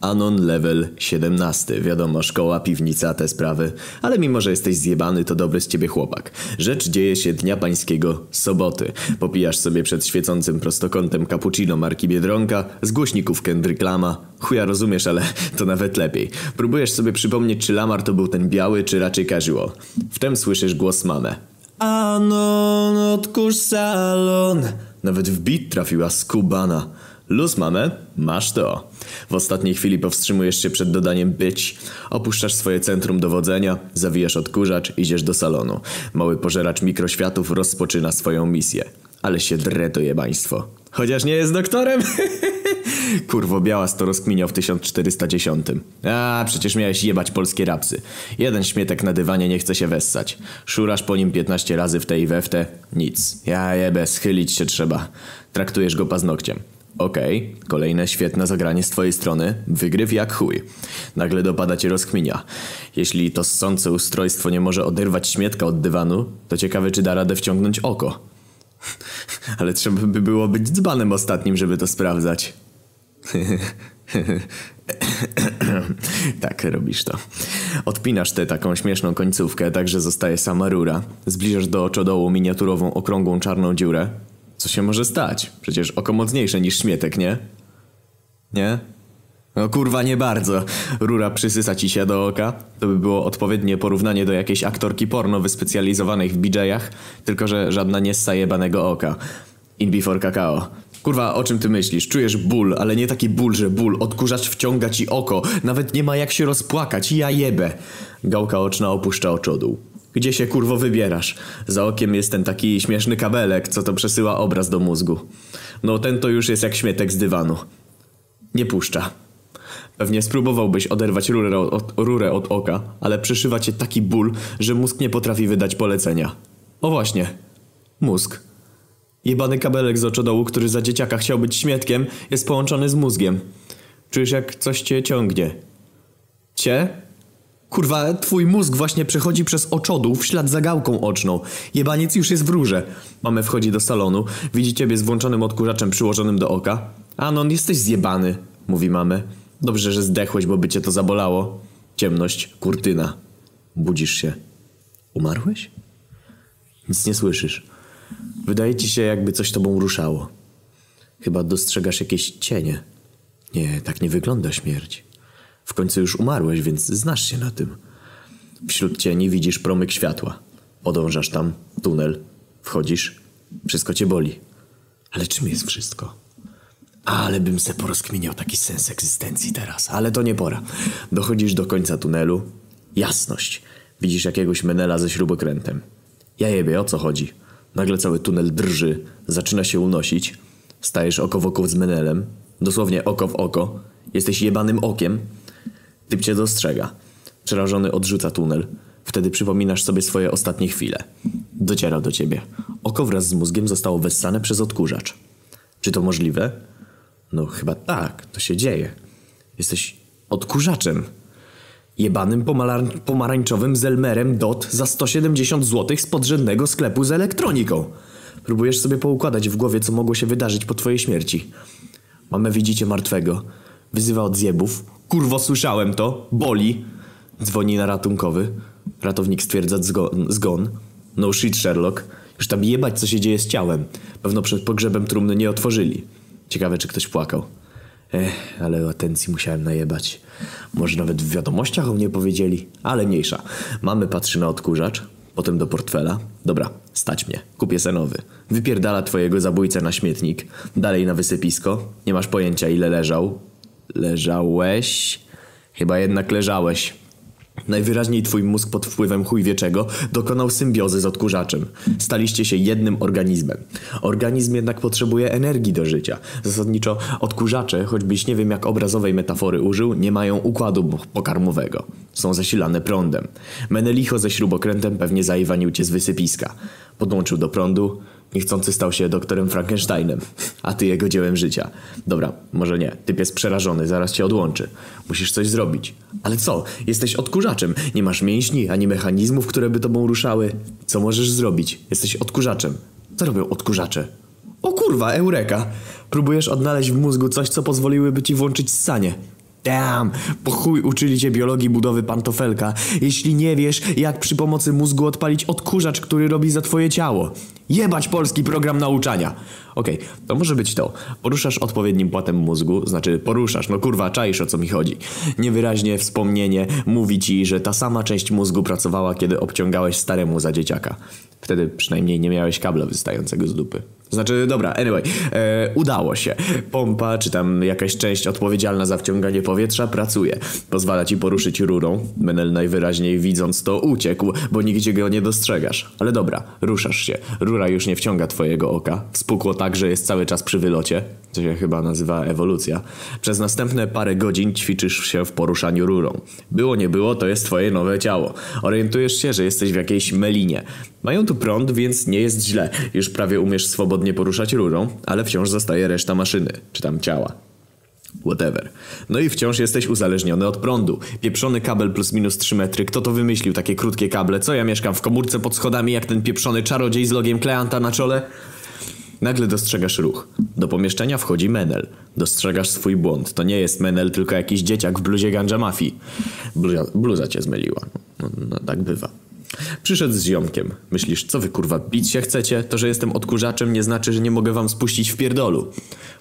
Anon level 17. Wiadomo, szkoła, piwnica, te sprawy. Ale mimo, że jesteś zjebany, to dobry z ciebie chłopak. Rzecz dzieje się dnia pańskiego soboty. Popijasz sobie przed świecącym prostokątem cappuccino marki Biedronka, z głośników Kendrick Lama. Chuja rozumiesz, ale to nawet lepiej. Próbujesz sobie przypomnieć, czy Lamar to był ten biały, czy raczej casual. Wtem słyszysz głos mamę. Anon, odkurz salon. Nawet w bit trafiła skubana. Luz mamę, masz to. W ostatniej chwili powstrzymujesz się przed dodaniem być, opuszczasz swoje centrum dowodzenia, zawijasz odkurzacz, idziesz do salonu. Mały pożeracz mikroświatów rozpoczyna swoją misję. Ale się dre to jebaństwo. Chociaż nie jest doktorem? Kurwo, Białas to rozkminiał w 1410. A, przecież miałeś jebać polskie rapsy. Jeden śmietek na dywanie nie chce się wessać. Szurasz po nim 15 razy w te i we w te. Nic. Ja jebę, schylić się trzeba. Traktujesz go paznokciem. Okej, kolejne świetne zagranie z twojej strony. Wygryw jak chuj. Nagle dopada cię rozkminia. Jeśli to ssące ustrojstwo nie może oderwać śmietka od dywanu, to ciekawe czy da radę wciągnąć oko. Ale trzeba by było być dzbanem ostatnim, żeby to sprawdzać. tak, robisz to. Odpinasz tę taką śmieszną końcówkę, tak że zostaje sama rura. Zbliżasz do oczodołu miniaturową, okrągłą czarną dziurę. Co się może stać? Przecież oko mocniejsze niż śmietek, nie? Nie? No kurwa, nie bardzo. Rura przysysa ci się do oka. To by było odpowiednie porównanie do jakiejś aktorki porno wyspecjalizowanej w BJ-ach, tylko że żadna nie ssa jebanego oka. In before kakao. Kurwa, o czym ty myślisz? Czujesz ból, ale nie taki ból, że ból. Odkurzacz wciąga ci oko. Nawet nie ma jak się rozpłakać. Ja jebę. Gałka oczna opuszcza oczodół. Gdzie się kurwo wybierasz? Za okiem jest ten taki śmieszny kabelek, co to przesyła obraz do mózgu. No ten to już jest jak śmietek z dywanu. Nie puszcza. Pewnie spróbowałbyś oderwać rurę od, rurę od oka, ale przeszywa cię taki ból, że mózg nie potrafi wydać polecenia. O właśnie. Mózg. Jebany kabelek z oczodołu, który za dzieciaka chciał być śmietkiem, jest połączony z mózgiem. Czujesz jak coś cię ciągnie. Cie? Kurwa, twój mózg właśnie przechodzi przez oczodół w ślad za gałką oczną. Jebaniec już jest w rurze. Mamy wchodzi do salonu, widzi ciebie z włączonym odkurzaczem przyłożonym do oka. Anon, jesteś zjebany, mówi mamy. Dobrze, że zdechłeś, bo by cię to zabolało. Ciemność, kurtyna. Budzisz się. Umarłeś? Nic nie słyszysz. Wydaje ci się, jakby coś tobą ruszało. Chyba dostrzegasz jakieś cienie. Nie, tak nie wygląda śmierć. W końcu już umarłeś, więc znasz się na tym. Wśród cieni widzisz promyk światła. Podążasz tam, tunel, wchodzisz, wszystko cię boli. Ale czym jest wszystko? Ale bym se porozkminiał taki sens egzystencji teraz, ale to nie pora. Dochodzisz do końca tunelu. Jasność. Widzisz jakiegoś menela ze śrubokrętem. Ja jebie, o co chodzi? Nagle cały tunel drży, zaczyna się unosić. Stajesz oko w oko z menelem. Dosłownie oko w oko. Jesteś jebanym okiem. Typ cię dostrzega. Przerażony odrzuca tunel. Wtedy przypominasz sobie swoje ostatnie chwile. Dociera do ciebie. Oko wraz z mózgiem zostało wessane przez odkurzacz. Czy to możliwe? No chyba tak, to się dzieje. Jesteś odkurzaczem. Jebanym pomarańczowym Zelmerem DOT za 170 zł z podrzędnego sklepu z elektroniką. Próbujesz sobie poukładać w głowie, co mogło się wydarzyć po twojej śmierci. Mamę widzicie martwego. Wyzywa od zjebów. Kurwo, słyszałem to. Boli. Dzwoni na ratunkowy. Ratownik stwierdza zgon. zgon. No shit, Sherlock. Już tam jebać, co się dzieje z ciałem. Pewno przed pogrzebem trumny nie otworzyli. Ciekawe, czy ktoś płakał. Ech, ale o atencji musiałem najebać. Może nawet w wiadomościach o mnie powiedzieli, ale mniejsza. Mamy patrzy na odkurzacz, potem do portfela. Dobra, stać mnie, kupię se nowy. Wypierdala twojego zabójcę na śmietnik, dalej na wysypisko. Nie masz pojęcia ile leżał. Leżałeś? Chyba jednak leżałeś. Najwyraźniej twój mózg pod wpływem chujwieczego dokonał symbiozy z odkurzaczem. Staliście się jednym organizmem. Organizm jednak potrzebuje energii do życia. Zasadniczo odkurzacze, choćbyś nie wiem jak obrazowej metafory użył, nie mają układu pokarmowego. Są zasilane prądem. Menelicho ze śrubokrętem pewnie zaiwanił cię z wysypiska. Podłączył do prądu, Niechcący stał się doktorem Frankensteinem, a ty jego dziełem życia. Dobra, może nie. Typ jest przerażony, zaraz cię odłączy. Musisz coś zrobić. Ale co? Jesteś odkurzaczem. Nie masz mięśni, ani mechanizmów, które by tobą ruszały. Co możesz zrobić? Jesteś odkurzaczem. Co robią odkurzacze? O kurwa, eureka! Próbujesz odnaleźć w mózgu coś, co pozwoliłyby ci włączyć ssanie. Damn, po chuj uczyli cię biologii budowy pantofelka, jeśli nie wiesz, jak przy pomocy mózgu odpalić odkurzacz, który robi za twoje ciało. Jebać polski program nauczania. Okej, to może być to. Poruszasz odpowiednim płatem mózgu, znaczy poruszasz, no kurwa, czaisz o co mi chodzi. Niewyraźnie wspomnienie mówi ci, że ta sama część mózgu pracowała, kiedy obciągałeś staremu za dzieciaka. Wtedy przynajmniej nie miałeś kabla wystającego z dupy. Znaczy, dobra, anyway, e, udało się. Pompa, czy tam jakaś część odpowiedzialna za wciąganie powietrza pracuje. Pozwala ci poruszyć rurą. Menel najwyraźniej widząc to uciekł, bo nigdzie go nie dostrzegasz. Ale dobra, ruszasz się. Rura już nie wciąga twojego oka. Wspukło tak, że jest cały czas przy wylocie. Co się chyba nazywa ewolucja. Przez następne parę godzin ćwiczysz się w poruszaniu rurą. Było nie było, to jest twoje nowe ciało. Orientujesz się, że jesteś w jakiejś melinie. Mają tu prąd, więc nie jest źle. Już prawie umiesz swobodnie poruszać rurą, ale wciąż zostaje reszta maszyny, czy tam ciała. Whatever. No i wciąż jesteś uzależniony od prądu. Pieprzony kabel plus minus 3 metry. Kto to wymyślił, takie krótkie kable? Co ja mieszkam w komórce pod schodami jak ten pieprzony czarodziej z logiem Kleanta na czole? Nagle dostrzegasz ruch. Do pomieszczenia wchodzi Menel. Dostrzegasz swój błąd. To nie jest Menel, tylko jakiś dzieciak w bluzie ganja mafii. Bluza, bluza cię zmyliła. No, no, tak bywa. Przyszedł z ziomkiem. Myślisz, co wy kurwa, bić się chcecie? To, że jestem odkurzaczem nie znaczy, że nie mogę wam spuścić w pierdolu.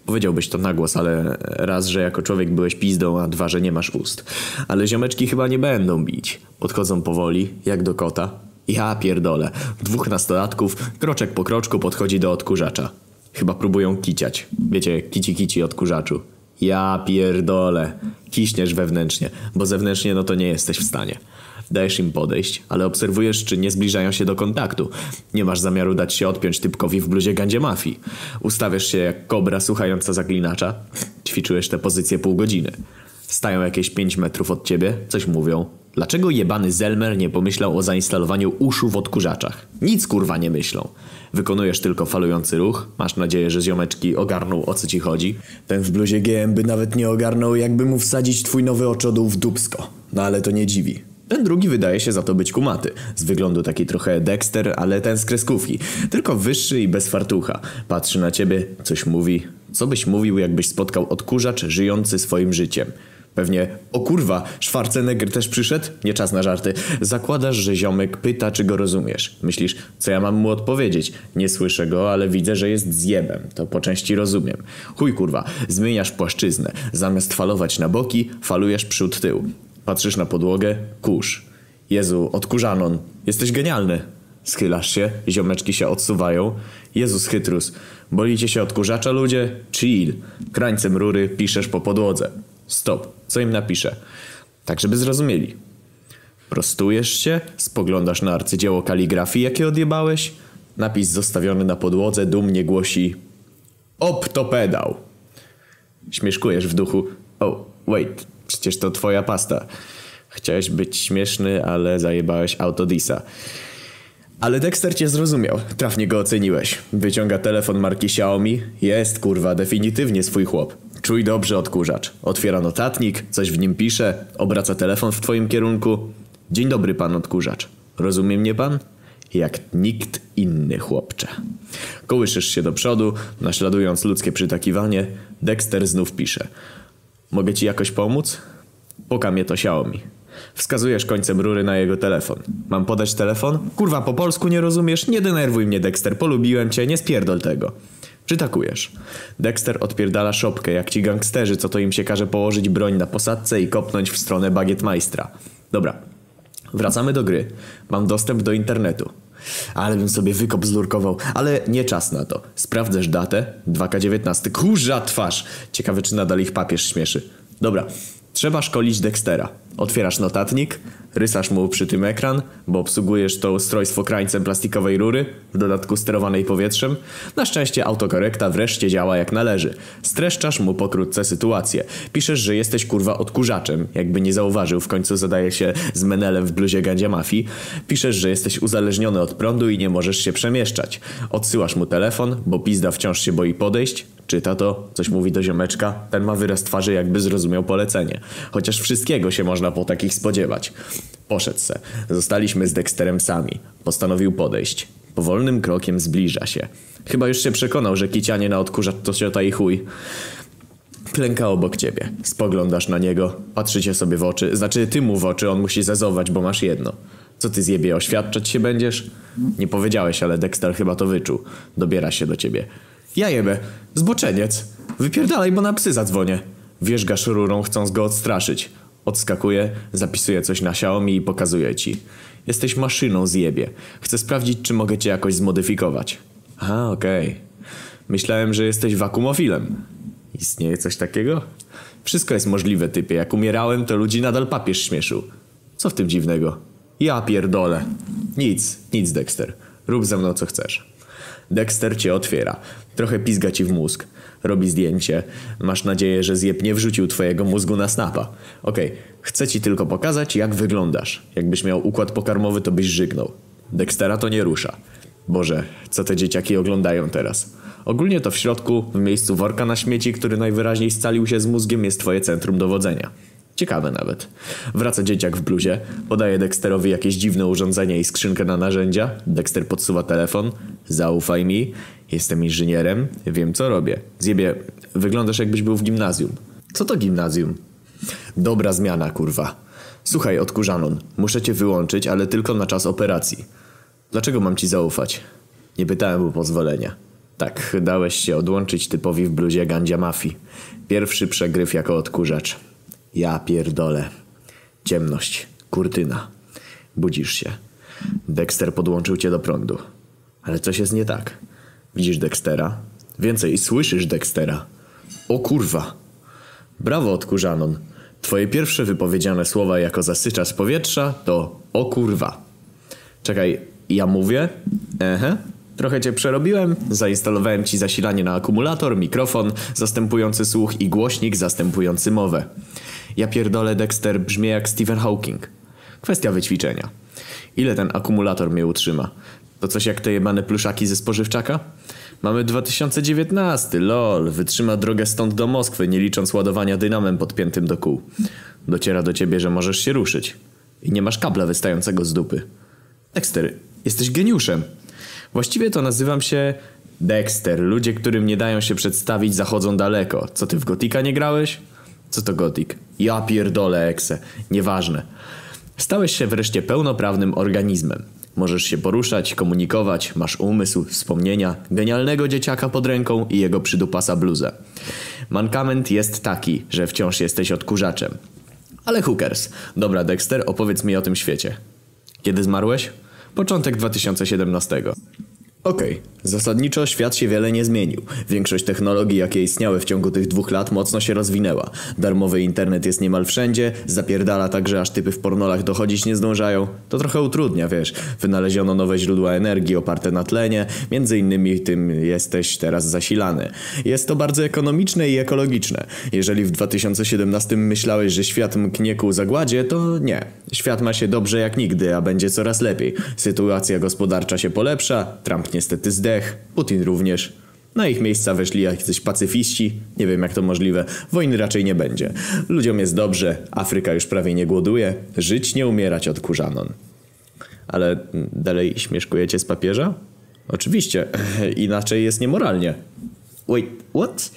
Powiedziałbyś to na głos, ale raz, że jako człowiek byłeś pizdą, a dwa, że nie masz ust. Ale ziomeczki chyba nie będą bić. Podchodzą powoli, jak do kota. Ja pierdolę. Dwóch nastolatków, kroczek po kroczku podchodzi do odkurzacza. Chyba próbują kiciać. Wiecie, kici kici odkurzaczu. Ja pierdolę. Kiśniesz wewnętrznie, bo zewnętrznie no to nie jesteś w stanie. Dajesz im podejść, ale obserwujesz, czy nie zbliżają się do kontaktu. Nie masz zamiaru dać się odpiąć typkowi w bluzie gandzie mafii. Ustawiasz się jak kobra słuchająca zaklinacza. Ćwiczyłeś tę pozycję pół godziny. Stają jakieś 5 metrów od ciebie, coś mówią. Dlaczego jebany Zelmer nie pomyślał o zainstalowaniu uszu w odkurzaczach? Nic kurwa nie myślą. Wykonujesz tylko falujący ruch. Masz nadzieję, że ziomeczki ogarnął o co ci chodzi. Ten w bluzie GM by nawet nie ogarnął, jakby mu wsadzić twój nowy oczodół w dupsko. No ale to nie dziwi. Ten drugi wydaje się za to być kumaty. Z wyglądu taki trochę Dexter, ale ten z kreskówki. Tylko wyższy i bez fartucha. Patrzy na ciebie, coś mówi. Co byś mówił, jakbyś spotkał odkurzacz żyjący swoim życiem? Pewnie, o kurwa, Schwarzenegger też przyszedł? Nie czas na żarty. Zakładasz, że ziomek pyta, czy go rozumiesz. Myślisz, co ja mam mu odpowiedzieć? Nie słyszę go, ale widzę, że jest zjebem. To po części rozumiem. Chuj kurwa, zmieniasz płaszczyznę. Zamiast falować na boki, falujesz przód tył. Patrzysz na podłogę, kurz. Jezu, odkurzanon. Jesteś genialny. Schylasz się, ziomeczki się odsuwają. Jezus chytrus. Bolicie się odkurzacza ludzie? Chill. Krańcem rury piszesz po podłodze. Stop. Co im napiszę? Tak, żeby zrozumieli. Prostujesz się, spoglądasz na arcydzieło kaligrafii, jakie odjebałeś. Napis zostawiony na podłodze dumnie głosi Optopedał. Śmieszkujesz w duchu. Oh, wait, przecież to twoja pasta. Chciałeś być śmieszny, ale zajebałeś Autodisa. Ale Dexter cię zrozumiał. Trafnie go oceniłeś. Wyciąga telefon marki Xiaomi. Jest, kurwa, definitywnie swój chłop. Czuj dobrze odkurzacz. Otwiera notatnik, coś w nim pisze, obraca telefon w twoim kierunku. Dzień dobry, pan odkurzacz. Rozumie mnie pan? Jak nikt inny, chłopcze. Kołyszysz się do przodu, naśladując ludzkie przytakiwanie. Dexter znów pisze. Mogę ci jakoś pomóc? Puka mnie to Xiaomi. Wskazujesz końcem rury na jego telefon. Mam podać telefon? Kurwa, po polsku nie rozumiesz? Nie denerwuj mnie, Dexter. Polubiłem cię, nie spierdol tego. Przytakujesz. Dexter odpierdala szopkę, jak ci gangsterzy, co to im się każe położyć broń na posadce i kopnąć w stronę bagietmajstra. Dobra. Wracamy do gry. Mam dostęp do internetu. Ale bym sobie wykop zlurkował, ale nie czas na to. Sprawdzasz datę? 2K19. Kurza twarz! Ciekawe, czy nadal ich papież śmieszy. Dobra. Trzeba szkolić Dextera. Otwierasz notatnik, rysasz mu przy tym ekran, bo obsługujesz to ustrojstwo krańcem plastikowej rury, w dodatku sterowanej powietrzem. Na szczęście autokorekta wreszcie działa jak należy. Streszczasz mu pokrótce sytuację. Piszesz, że jesteś kurwa odkurzaczem, jakby nie zauważył, w końcu zadaje się z Menelem w bluzie gandzia mafii. Piszesz, że jesteś uzależniony od prądu i nie możesz się przemieszczać. Odsyłasz mu telefon, bo pizda wciąż się boi podejść. Czyta to, coś mówi do ziomeczka, ten ma wyraz twarzy jakby zrozumiał polecenie. Chociaż wszystkiego się można po takich spodziewać. Poszedł se. Zostaliśmy z Dexterem sami. Postanowił podejść. Powolnym krokiem zbliża się. Chyba już się przekonał, że kicianie na odkurzacz to ciota i chuj. Klęka obok ciebie. Spoglądasz na niego, patrzycie sobie w oczy. Znaczy ty mu w oczy, on musi zezować, bo masz jedno. Co ty zjebie, oświadczać się będziesz? Nie powiedziałeś, ale Dexter chyba to wyczuł. Dobiera się do ciebie. Ja jebę, zboczeniec. Wypierdalaj, bo na psy zadzwonię. Wierzgasz rurą, chcąc go odstraszyć. Odskakuje, zapisuje coś na Xiaomi i pokazuje ci. Jesteś maszyną zjebie. Chcę sprawdzić, czy mogę cię jakoś zmodyfikować. A, okej. Myślałem, że jesteś wakumofilem. Istnieje coś takiego? Wszystko jest możliwe, typie. Jak umierałem, to ludzi nadal papież śmieszył. Co w tym dziwnego? Ja pierdolę. Nic, nic, Dexter. Rób ze mną co chcesz. Dexter cię otwiera. Trochę pizga ci w mózg. Robi zdjęcie. Masz nadzieję, że zjeb nie wrzucił twojego mózgu na snapa. Okej, chcę ci tylko pokazać, jak wyglądasz. Jakbyś miał układ pokarmowy, to byś żygnął. Dextera to nie rusza. Boże, co te dzieciaki oglądają teraz? Ogólnie to w środku, w miejscu worka na śmieci, który najwyraźniej scalił się z mózgiem, jest twoje centrum dowodzenia. Ciekawe nawet. Wraca dzieciak w bluzie, podaje Dexterowi jakieś dziwne urządzenie i skrzynkę na narzędzia. Dexter podsuwa telefon. Zaufaj mi, jestem inżynierem, wiem co robię. Zjebie, wyglądasz jakbyś był w gimnazjum. Co to gimnazjum? Dobra zmiana, kurwa. Słuchaj, odkurzanon, muszę cię wyłączyć, ale tylko na czas operacji. Dlaczego mam ci zaufać? Nie pytałem o pozwolenia. Tak, dałeś się odłączyć typowi w bluzie gandzia mafii. Pierwszy przegryw jako odkurzacz. Ja pierdolę. Ciemność. Kurtyna. Budzisz się. Dexter podłączył cię do prądu. Ale coś jest nie tak. Widzisz Dextera? Więcej, słyszysz Dextera. O kurwa. Brawo, odkurzanon. Twoje pierwsze wypowiedziane słowa jako zasyczacz powietrza to o kurwa. Czekaj, ja mówię? Ehe. Trochę cię przerobiłem, zainstalowałem ci zasilanie na akumulator, mikrofon zastępujący słuch i głośnik zastępujący mowę. Ja pierdolę Dexter brzmi jak Stephen Hawking. Kwestia wyćwiczenia. Ile ten akumulator mnie utrzyma? To coś jak te jebane pluszaki ze spożywczaka? Mamy 2019, lol, wytrzyma drogę stąd do Moskwy, nie licząc ładowania dynamem podpiętym do kół. Dociera do ciebie, że możesz się ruszyć. I nie masz kabla wystającego z dupy. Dexter, jesteś geniuszem. Właściwie to nazywam się Dexter. Ludzie, którym nie dają się przedstawić, zachodzą daleko. Co ty w Gotika nie grałeś? Co to Gotik? Ja pierdolę, Ekse. Nieważne. Stałeś się wreszcie pełnoprawnym organizmem. Możesz się poruszać, komunikować, masz umysł, wspomnienia, genialnego dzieciaka pod ręką i jego przydupasa bluzę. Mankament jest taki, że wciąż jesteś odkurzaczem. Ale hookers. Dobra, Dexter, opowiedz mi o tym świecie. Kiedy zmarłeś? Początek 2017. Okej, zasadniczo świat się wiele nie zmienił. Większość technologii, jakie istniały w ciągu tych dwóch lat, mocno się rozwinęła. Darmowy internet jest niemal wszędzie, zapierdala tak, że aż typy w pornolach dochodzić nie zdążają. To trochę utrudnia, wiesz. Wynaleziono nowe źródła energii oparte na tlenie, między innymi tym jesteś teraz zasilany. Jest to bardzo ekonomiczne i ekologiczne. Jeżeli w 2017 myślałeś, że świat mknie ku zagładzie, to nie. Świat ma się dobrze jak nigdy, a będzie coraz lepiej. Sytuacja gospodarcza się polepsza, Trump niestety zdech, Putin również. Na ich miejsca weszli jacyś pacyfiści, nie wiem jak to możliwe, wojny raczej nie będzie. Ludziom jest dobrze, Afryka już prawie nie głoduje, żyć nie umierać od kurzanon. Ale dalej śmieszkujecie z papieża? Oczywiście, inaczej jest niemoralnie. Wait, what?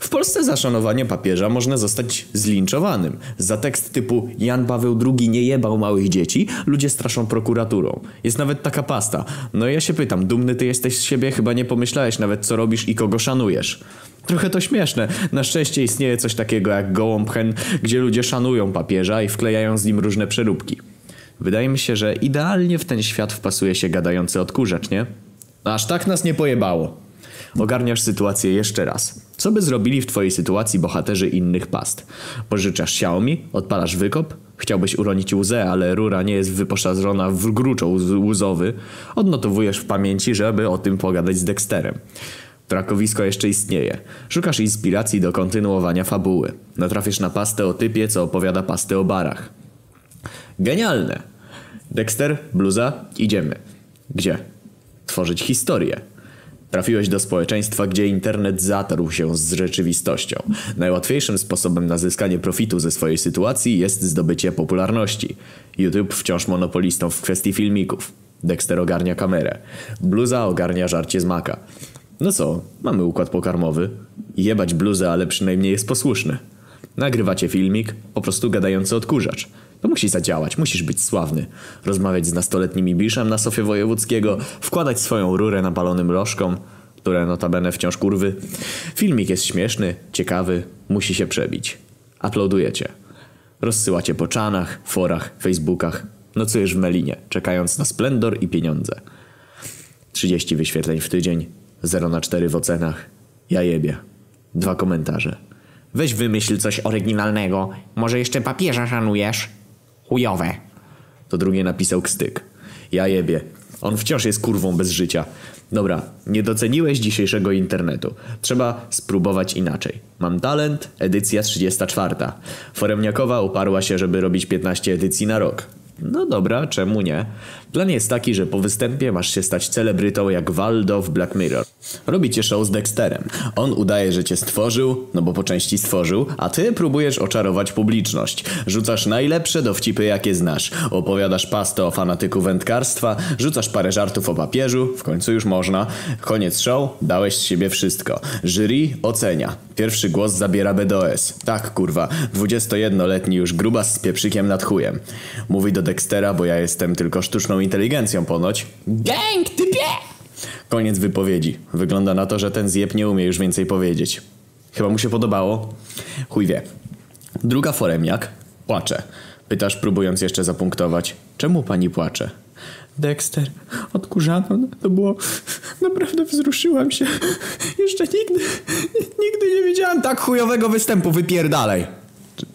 W Polsce za szanowanie papieża można zostać zlinczowanym. Za tekst typu Jan Paweł II nie jebał małych dzieci, ludzie straszą prokuraturą. Jest nawet taka pasta. No i ja się pytam, dumny ty jesteś z siebie, chyba nie pomyślałeś nawet co robisz i kogo szanujesz. Trochę to śmieszne. Na szczęście istnieje coś takiego jak gołąbchen, gdzie ludzie szanują papieża i wklejają z nim różne przeróbki. Wydaje mi się, że idealnie w ten świat wpasuje się gadający odkurzacz, nie? Aż tak nas nie pojebało. Ogarniasz sytuację jeszcze raz. Co by zrobili w twojej sytuacji bohaterzy innych past? Pożyczasz Xiaomi? Odpalasz wykop? Chciałbyś uronić łzę, ale rura nie jest wyposażona w gruczoł łzowy. Odnotowujesz w pamięci, żeby o tym pogadać z Dexterem. Trakowisko jeszcze istnieje. Szukasz inspiracji do kontynuowania fabuły. Natrafisz na pastę o typie, co opowiada pastę o barach. Genialne! Dexter, bluza, idziemy. Gdzie? Tworzyć historię. Trafiłeś do społeczeństwa, gdzie internet zatarł się z rzeczywistością. Najłatwiejszym sposobem na zyskanie profitu ze swojej sytuacji jest zdobycie popularności. YouTube wciąż monopolistą w kwestii filmików. Dexter ogarnia kamerę. Bluza ogarnia żarcie z maka. No co, mamy układ pokarmowy. Jebać bluzę, ale przynajmniej jest posłuszny. Nagrywacie filmik, po prostu gadający odkurzacz. To musi zadziałać, musisz być sławny. Rozmawiać z nastoletnimi biszem na sofie wojewódzkiego, wkładać swoją rurę napalonym lożkom, które notabene wciąż kurwy. Filmik jest śmieszny, ciekawy, musi się przebić. Uploadujecie. Rozsyłacie po czanach, forach, facebookach. Nocujesz w Melinie, czekając na splendor i pieniądze. 30 wyświetleń w tydzień, 0 na 4 w ocenach. Ja jebie. Dwa komentarze. Weź wymyśl coś oryginalnego. Może jeszcze papieża szanujesz? Chujowe. To drugie napisał Kstyk. Ja jebie. On wciąż jest kurwą bez życia. Dobra, nie doceniłeś dzisiejszego internetu. Trzeba spróbować inaczej. Mam talent, edycja 34. Foremniakowa uparła się, żeby robić 15 edycji na rok. No dobra, czemu nie? Plan jest taki, że po występie masz się stać celebrytą jak Waldo w Black Mirror. Robicie show z Dexterem. On udaje, że cię stworzył, no bo po części stworzył, a ty próbujesz oczarować publiczność. Rzucasz najlepsze dowcipy jakie znasz. Opowiadasz pastę o fanatyku wędkarstwa, rzucasz parę żartów o papieżu, w końcu już można. Koniec show, dałeś z siebie wszystko. Jury ocenia. Pierwszy głos zabiera BDOS. Tak, kurwa, 21-letni już grubas z pieprzykiem nad chujem. Mówi do Dextera, bo ja jestem tylko sztuczną inteligencją ponoć. Gang, typie! Koniec wypowiedzi. Wygląda na to, że ten zjeb nie umie już więcej powiedzieć. Chyba mu się podobało? Chuj wie. Druga foremniak płacze. Pytasz, próbując jeszcze zapunktować. Czemu pani płacze? Dexter, odkurzano, to było... Naprawdę wzruszyłam się. Jeszcze nigdy, nigdy nie widziałam tak chujowego występu, wypierdalaj.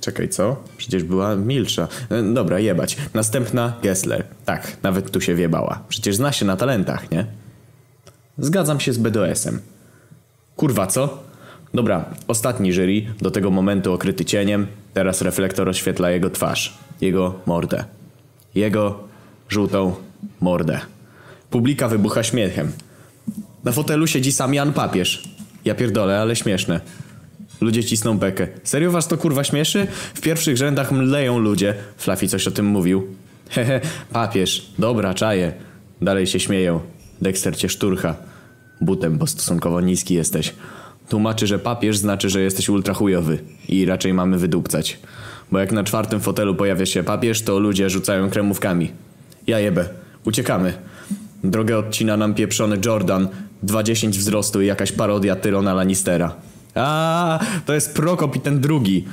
Czekaj, co? Przecież była milsza. E, Dobra, jebać. Następna Gessler. Tak, nawet tu się wiebała. Przecież zna się na talentach, nie? Zgadzam się z BDS-em. Kurwa, co? Dobra, ostatni jury, do tego momentu okryty cieniem. Teraz reflektor oświetla jego twarz. Jego mordę. Jego żółtą mordę. Publika wybucha śmiechem. Na fotelu siedzi sam Jan Papież. Ja pierdolę, ale śmieszne. Ludzie cisną bekę. Serio was to kurwa śmieszy? W pierwszych rzędach mleją ludzie. Fluffy coś o tym mówił. Hehe, papież. Dobra, czaję. Dalej się śmieją. Dexter cię szturcha. Butem, bo stosunkowo niski jesteś. Tłumaczy, że papież znaczy, że jesteś ultra chujowy. I raczej mamy wydupcać. Bo jak na czwartym fotelu pojawia się papież, to ludzie rzucają kremówkami. Ja jebę. Uciekamy. Drogę odcina nam pieprzony Jordan, 2,10 wzrostu i jakaś parodia Tyrona Lannistera. A, to jest Prokop i ten drugi.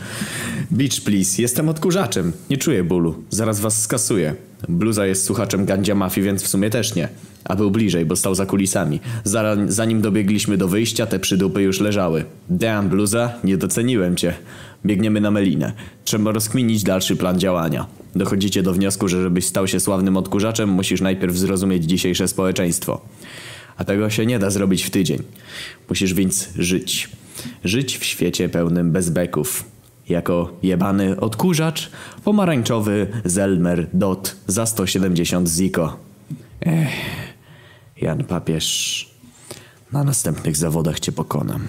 Beach please, jestem odkurzaczem. Nie czuję bólu. Zaraz was skasuję. Bluza jest słuchaczem Gandzia Mafii, więc w sumie też nie. A był bliżej, bo stał za kulisami. Zanim dobiegliśmy do wyjścia, te przydupy już leżały. Damn, Bluza, nie doceniłem cię. Biegniemy na Melinę. Trzeba rozkminić dalszy plan działania. Dochodzicie do wniosku, że żebyś stał się sławnym odkurzaczem, musisz najpierw zrozumieć dzisiejsze społeczeństwo. A tego się nie da zrobić w tydzień. Musisz więc żyć. Żyć w świecie pełnym bezbeków. Jako jebany odkurzacz, pomarańczowy Zelmer Dot za 170 ziko. Ech, Jan Papież, na następnych zawodach cię pokonam.